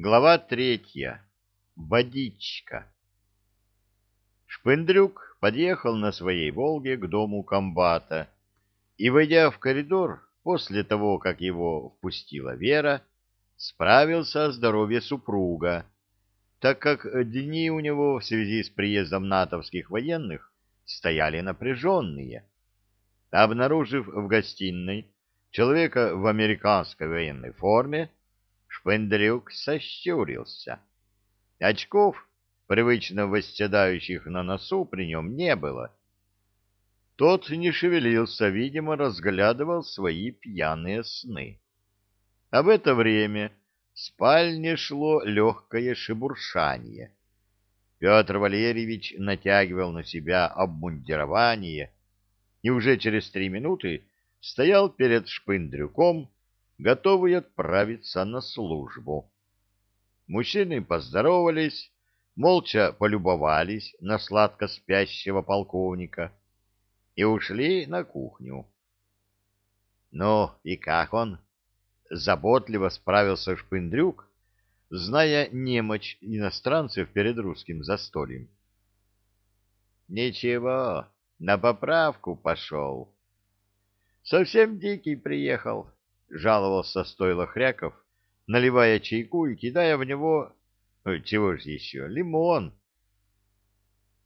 Глава третья. Водичка. Шпындрюк подъехал на своей «Волге» к дому комбата и, войдя в коридор, после того, как его впустила Вера, справился о здоровье супруга, так как дни у него в связи с приездом натовских военных стояли напряженные. Обнаружив в гостиной человека в американской военной форме, Шпендрюк сощурился. Очков, привычно восседающих на носу, при нем не было. Тот не шевелился, видимо, разглядывал свои пьяные сны. А в это время в спальне шло легкое шебуршание. Петр Валерьевич натягивал на себя обмундирование и уже через три минуты стоял перед Шпындрюком, готовый отправиться на службу. Мужчины поздоровались, молча полюбовались на сладко спящего полковника и ушли на кухню. — Ну и как он? — заботливо справился Шпындрюк, зная немочь иностранцев перед русским застольем. — Ничего, на поправку пошел. Совсем дикий приехал, — жаловался стойло Хряков, наливая чайку и кидая в него... Чего ж еще? Лимон.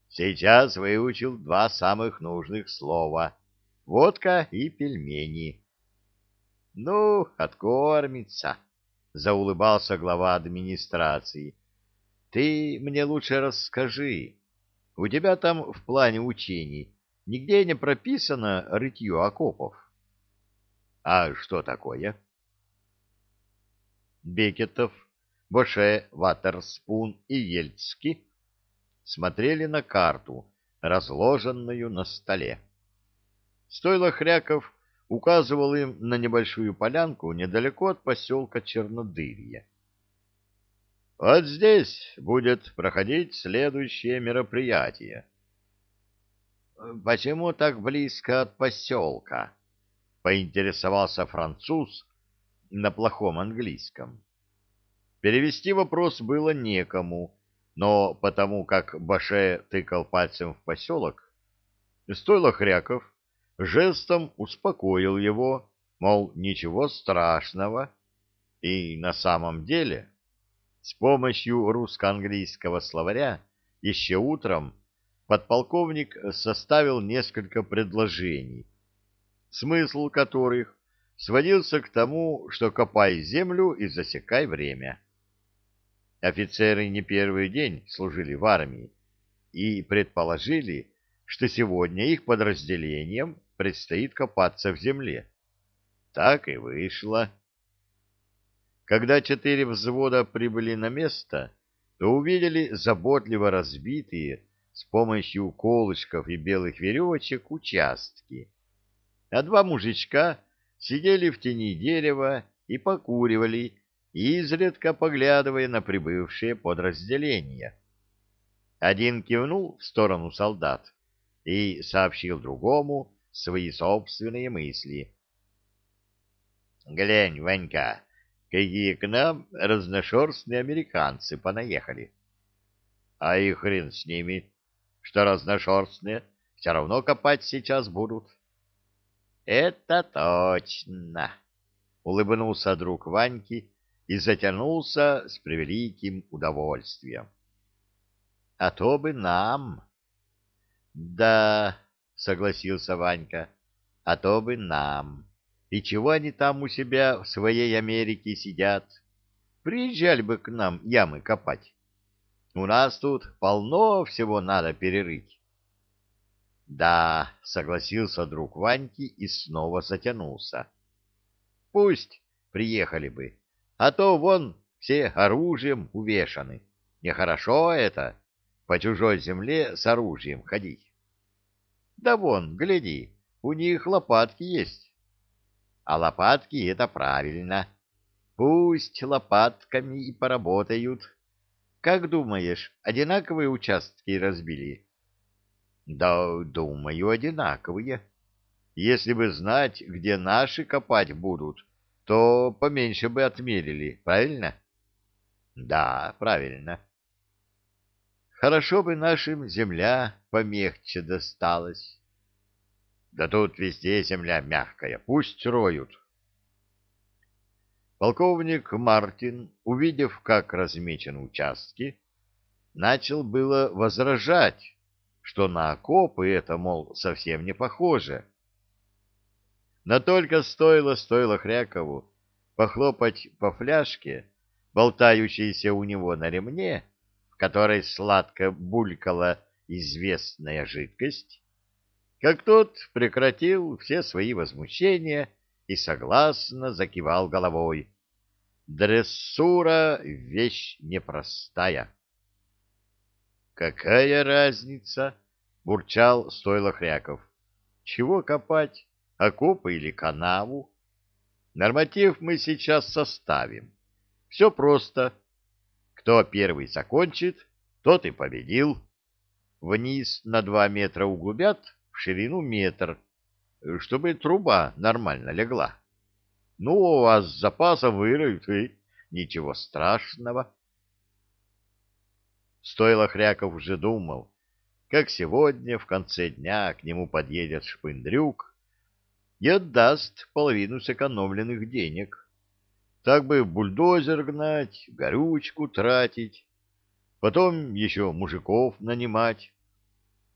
Сейчас выучил два самых нужных слова — водка и пельмени. — Ну, откормится, — заулыбался глава администрации. — Ты мне лучше расскажи. У тебя там в плане учений нигде не прописано рытье окопов. А что такое? Бекетов, Боше, Ватерспун и Ельцки смотрели на карту, разложенную на столе. Стойло Хряков указывал им на небольшую полянку недалеко от поселка Чернодырье. Вот здесь будет проходить следующее мероприятие. Почему так близко от поселка? Поинтересовался француз на плохом английском. Перевести вопрос было некому, но потому как Баше тыкал пальцем в поселок, стойло Хряков жестом успокоил его, мол, ничего страшного, и на самом деле с помощью русско-английского словаря еще утром подполковник составил несколько предложений, смысл которых сводился к тому, что копай землю и засекай время. Офицеры не первый день служили в армии и предположили, что сегодня их подразделениям предстоит копаться в земле. Так и вышло. Когда четыре взвода прибыли на место, то увидели заботливо разбитые с помощью колышков и белых веревочек участки, а два мужичка сидели в тени дерева и покуривали, изредка поглядывая на прибывшие подразделения. Один кивнул в сторону солдат и сообщил другому свои собственные мысли. — Глянь, Ванька, какие к нам разношерстные американцы понаехали. — А и хрен с ними, что разношерстные, все равно копать сейчас будут. —— Это точно! — улыбнулся друг Ваньки и затянулся с превеликим удовольствием. — А то бы нам... — Да, — согласился Ванька, — а то бы нам. И чего они там у себя в своей Америке сидят? Приезжали бы к нам ямы копать. У нас тут полно всего надо перерыть. Да, согласился друг Ваньки и снова затянулся. Пусть приехали бы, а то вон все оружием увешаны. Нехорошо это, по чужой земле с оружием ходить. Да вон, гляди, у них лопатки есть. А лопатки — это правильно. Пусть лопатками и поработают. Как думаешь, одинаковые участки разбили? Да, думаю, одинаковые. Если бы знать, где наши копать будут, то поменьше бы отмерили, правильно? Да, правильно. Хорошо бы нашим земля помягче досталась. Да тут везде земля мягкая, пусть роют. Полковник Мартин, увидев, как размечены участки, начал было возражать, что на окопы это, мол, совсем не похоже. Но только стоило, стоило Хрякову похлопать по фляжке, болтающейся у него на ремне, в которой сладко булькала известная жидкость, как тот прекратил все свои возмущения и согласно закивал головой. Дрессура — вещь непростая. «Какая разница?» — бурчал стойло Хряков. «Чего копать, окопы или канаву? Норматив мы сейчас составим. Все просто. Кто первый закончит, тот и победил. Вниз на два метра углубят, в ширину метр, чтобы труба нормально легла. Ну, а с запаса выроют, и ничего страшного. Стоило Хряков уже думал, как сегодня в конце дня к нему подъедет Шпындрюк и отдаст половину сэкономленных денег. Так бы бульдозер гнать, горючку тратить, потом еще мужиков нанимать.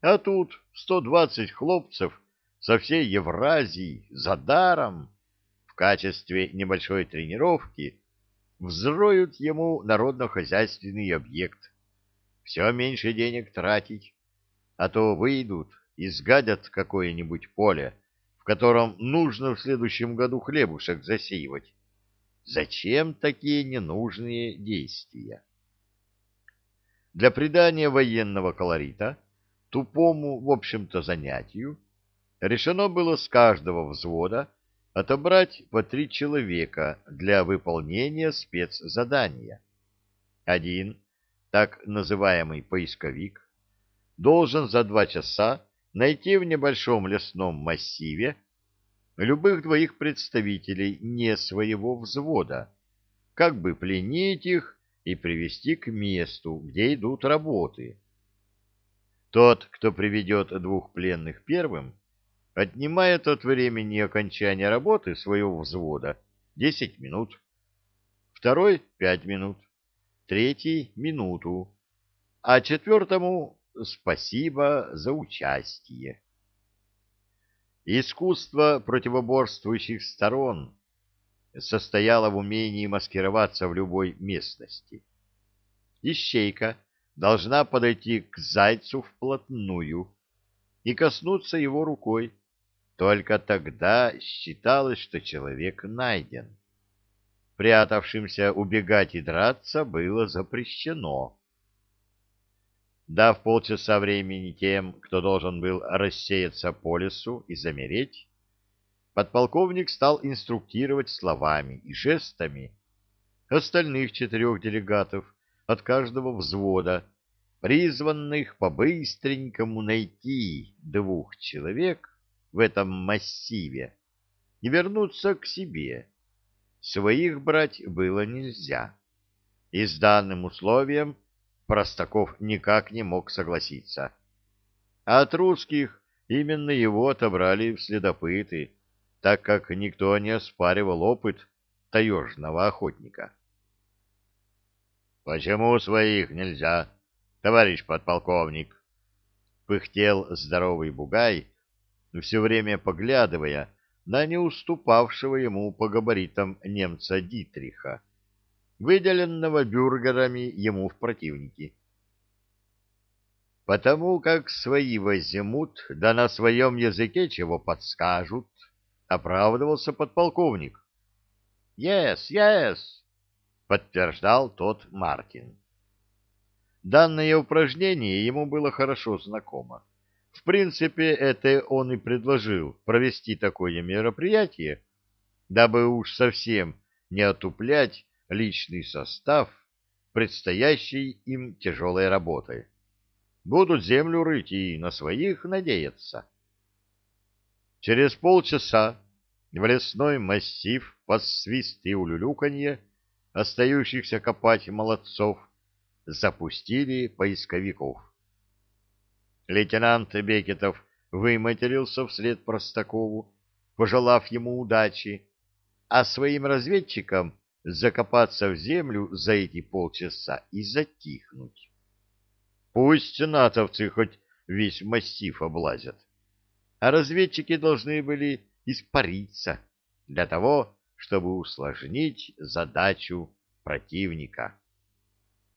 А тут сто двадцать хлопцев со всей Евразии за даром в качестве небольшой тренировки взроют ему народно-хозяйственный объект. Все меньше денег тратить, а то выйдут и сгадят какое-нибудь поле, в котором нужно в следующем году хлебушек засеивать. Зачем такие ненужные действия? Для придания военного колорита тупому, в общем-то, занятию решено было с каждого взвода отобрать по три человека для выполнения спецзадания. Один, так называемый поисковик, должен за два часа найти в небольшом лесном массиве любых двоих представителей не своего взвода, как бы пленить их и привести к месту, где идут работы. Тот, кто приведет двух пленных первым, отнимает от времени окончания работы своего взвода 10 минут, второй — 5 минут, третий — минуту, а четвертому — спасибо за участие. Искусство противоборствующих сторон состояло в умении маскироваться в любой местности. Ищейка должна подойти к зайцу вплотную и коснуться его рукой. Только тогда считалось, что человек найден. Прятавшимся убегать и драться было запрещено. Дав полчаса времени тем, кто должен был рассеяться по лесу и замереть, подполковник стал инструктировать словами и жестами остальных четырех делегатов от каждого взвода, призванных по-быстренькому найти двух человек в этом массиве и вернуться к себе. Своих брать было нельзя. И с данным условием Простаков никак не мог согласиться. А от русских именно его отобрали в следопыты, так как никто не оспаривал опыт таежного охотника. — Почему своих нельзя, товарищ подполковник? — пыхтел здоровый бугай, все время поглядывая на не уступавшего ему по габаритам немца Дитриха выделенного бюргерами ему в противники. Потому как свои возьмут, да на своем языке чего подскажут, оправдывался подполковник. «Yes, yes!» — подтверждал тот Мартин. Данное упражнение ему было хорошо знакомо. В принципе, это он и предложил провести такое мероприятие, дабы уж совсем не отуплять личный состав предстоящей им тяжелой работой. Будут землю рыть и на своих надеяться. Через полчаса в лесной массив под свист и улюлюканье остающихся копать молодцов, запустили поисковиков. Лейтенант Бекетов выматерился вслед Простакову, пожелав ему удачи, а своим разведчикам закопаться в землю за эти полчаса и затихнуть. Пусть натовцы хоть весь массив облазят, а разведчики должны были испариться для того, чтобы усложнить задачу противника.